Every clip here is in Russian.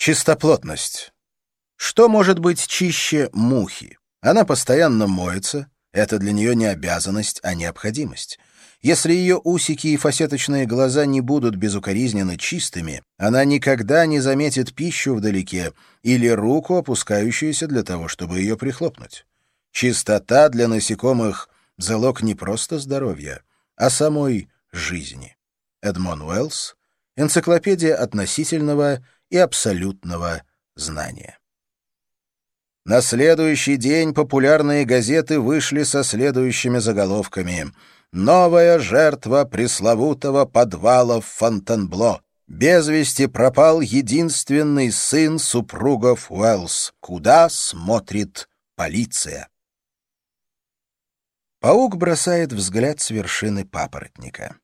Чистоплотность. Что может быть чище мухи? Она постоянно моется. Это для нее не обязанность, а необходимость. Если ее усики и фасеточные глаза не будут безукоризненно чистыми, она никогда не заметит пищу вдалеке или руку, опускающуюся для того, чтобы ее прихлопнуть. Чистота для насекомых — залог не просто здоровья, а самой жизни. Эдмон Уэллс, Энциклопедия относительного и абсолютного знания. На следующий день популярные газеты вышли со следующими заголовками — Новая жертва пресловутого подвала в Фонтенбло. Без вести пропал единственный сын супругов Уэллс. Куда смотрит полиция? Паук бросает взгляд с вершины папоротника.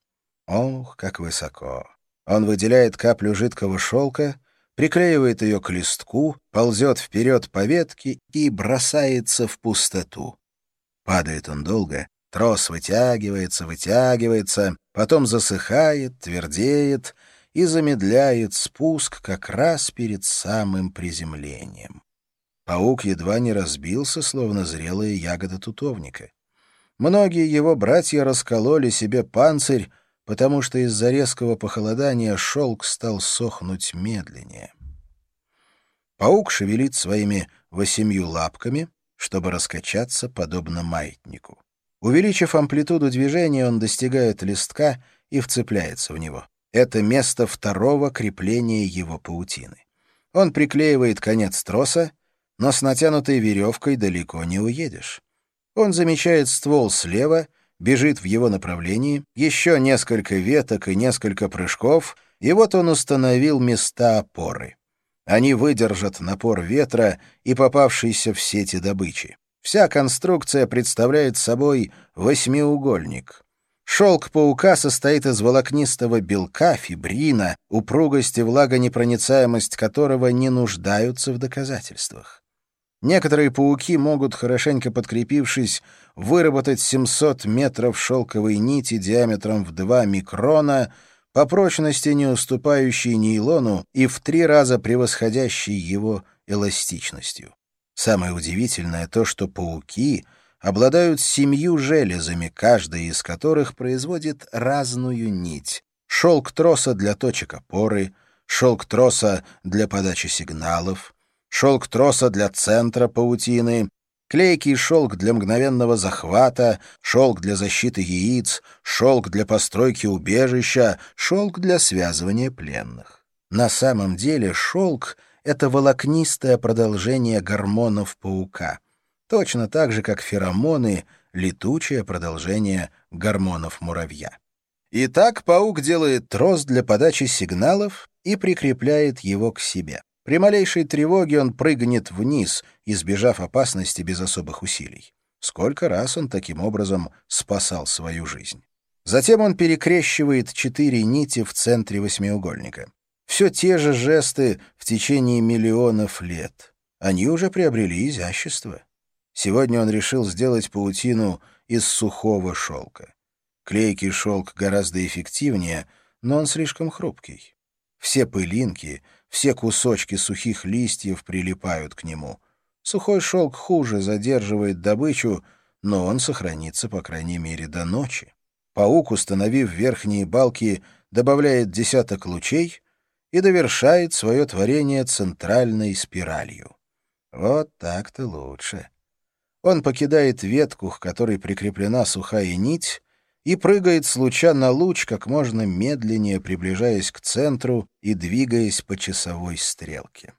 Ох, как высоко! Он выделяет каплю жидкого шелка, приклеивает ее к листку, ползет вперед по ветке и бросается в пустоту. Падает он долго, Трос вытягивается, вытягивается, потом засыхает, твердеет и замедляет спуск как раз перед самым приземлением. Паук едва не разбился, словно зрелая ягода тутовника. Многие его братья раскололи себе панцирь, потому что из-за резкого похолодания шелк стал сохнуть медленнее. Паук шевелит своими восемью лапками, чтобы раскачаться, подобно маятнику. Увеличив амплитуду движения, он достигает листка и вцепляется в него. Это место второго крепления его паутины. Он приклеивает конец троса, но с натянутой веревкой далеко не уедешь. Он замечает ствол слева, бежит в его направлении, еще несколько веток и несколько прыжков, и вот он установил места опоры. Они выдержат напор ветра и попавшейся в сети добычи. Вся конструкция представляет собой восьмиугольник. Шелк паука состоит из волокнистого белка, фибрина, упругость и влагонепроницаемость которого не нуждаются в доказательствах. Некоторые пауки могут, хорошенько подкрепившись, выработать 700 метров шелковой нити диаметром в 2 микрона, по прочности не уступающей нейлону и в три раза превосходящей его эластичностью. Самое удивительное то, что пауки обладают семью железами, каждая из которых производит разную нить. Шелк троса для точек опоры, шелк троса для подачи сигналов, шелк троса для центра паутины, клейкий шелк для мгновенного захвата, шелк для защиты яиц, шелк для постройки убежища, шелк для связывания пленных. На самом деле шелк это волокнистое продолжение гормонов паука, точно так же, как феромоны — летучее продолжение гормонов муравья. Итак, паук делает трос для подачи сигналов и прикрепляет его к себе. При малейшей тревоге он прыгнет вниз, избежав опасности без особых усилий. Сколько раз он таким образом спасал свою жизнь. Затем он перекрещивает четыре нити в центре восьмиугольника. Все те же жесты в течение миллионов лет. Они уже приобрели изящество. Сегодня он решил сделать паутину из сухого шелка. Клейкий шелк гораздо эффективнее, но он слишком хрупкий. Все пылинки, все кусочки сухих листьев прилипают к нему. Сухой шелк хуже задерживает добычу, но он сохранится, по крайней мере, до ночи. Паук, установив верхние балки, добавляет десяток лучей и довершает свое творение центральной спиралью. Вот так-то лучше. Он покидает ветку, к которой прикреплена сухая нить, и прыгает с луча на луч как можно медленнее, приближаясь к центру и двигаясь по часовой стрелке.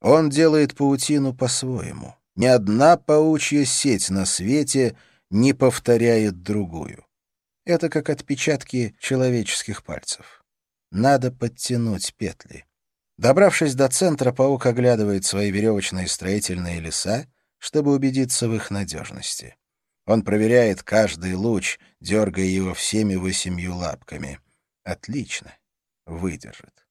Он делает паутину по-своему. Ни одна паучья сеть на свете не повторяет другую. Это как отпечатки человеческих пальцев. Надо подтянуть петли. Добравшись до центра, паук оглядывает свои веревочные строительные леса, чтобы убедиться в их надежности. Он проверяет каждый луч, дергая его всеми восемью лапками. Отлично. Выдержит.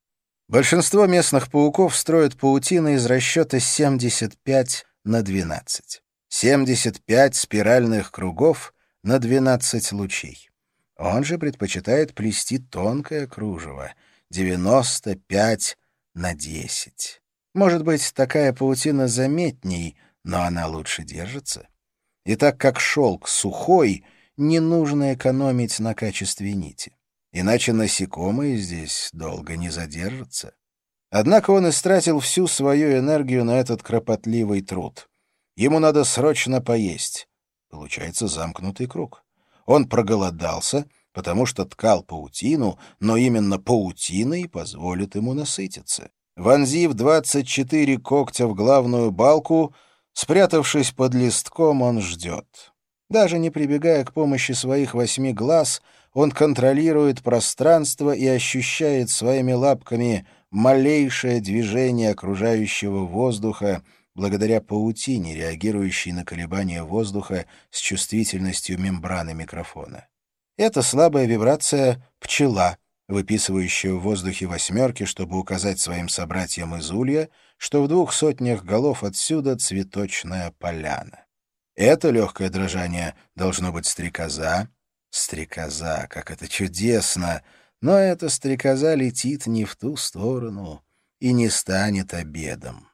Большинство местных пауков строят паутины из расчета 75 на 12. 75 спиральных кругов на 12 лучей. Он же предпочитает плести тонкое кружево — 95 на 10. Может быть, такая паутина заметней, но она лучше держится. И так как шелк сухой, не нужно экономить на качестве нити. Иначе насекомые здесь долго не задержатся. Однако он истратил всю свою энергию на этот кропотливый труд. Ему надо срочно поесть. Получается замкнутый круг. Он проголодался, потому что ткал паутину, но именно паутина и позволит ему насытиться. Вонзив двадцать четыре когтя в главную балку, спрятавшись под листком, он ждет. Даже не прибегая к помощи своих восьми глаз, он контролирует пространство и ощущает своими лапками малейшее движение окружающего воздуха благодаря паутине, реагирующей на колебания воздуха с чувствительностью мембраны микрофона. Это слабая вибрация «пчела», выписывающая в воздухе восьмерки, чтобы указать своим собратьям из улья, что в двух сотнях голов отсюда цветочная поляна. Это легкое дрожание должно быть стрекоза. Стрекоза, как это чудесно! Но эта стрекоза летит не в ту сторону и не станет обедом.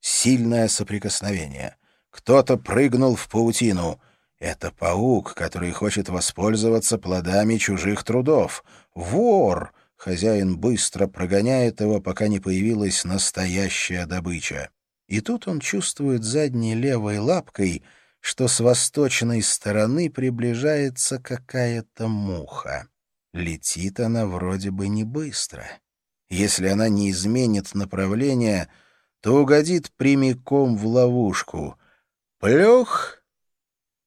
Сильное соприкосновение. Кто-то прыгнул в паутину. Это паук, который хочет воспользоваться плодами чужих трудов. Вор! Хозяин быстро прогоняет его, пока не появилась настоящая добыча. И тут он чувствует задней левой лапкой — что с восточной стороны приближается какая-то муха. Летит она вроде бы не быстро. Если она не изменит направление, то угодит прямиком в ловушку. Плюх!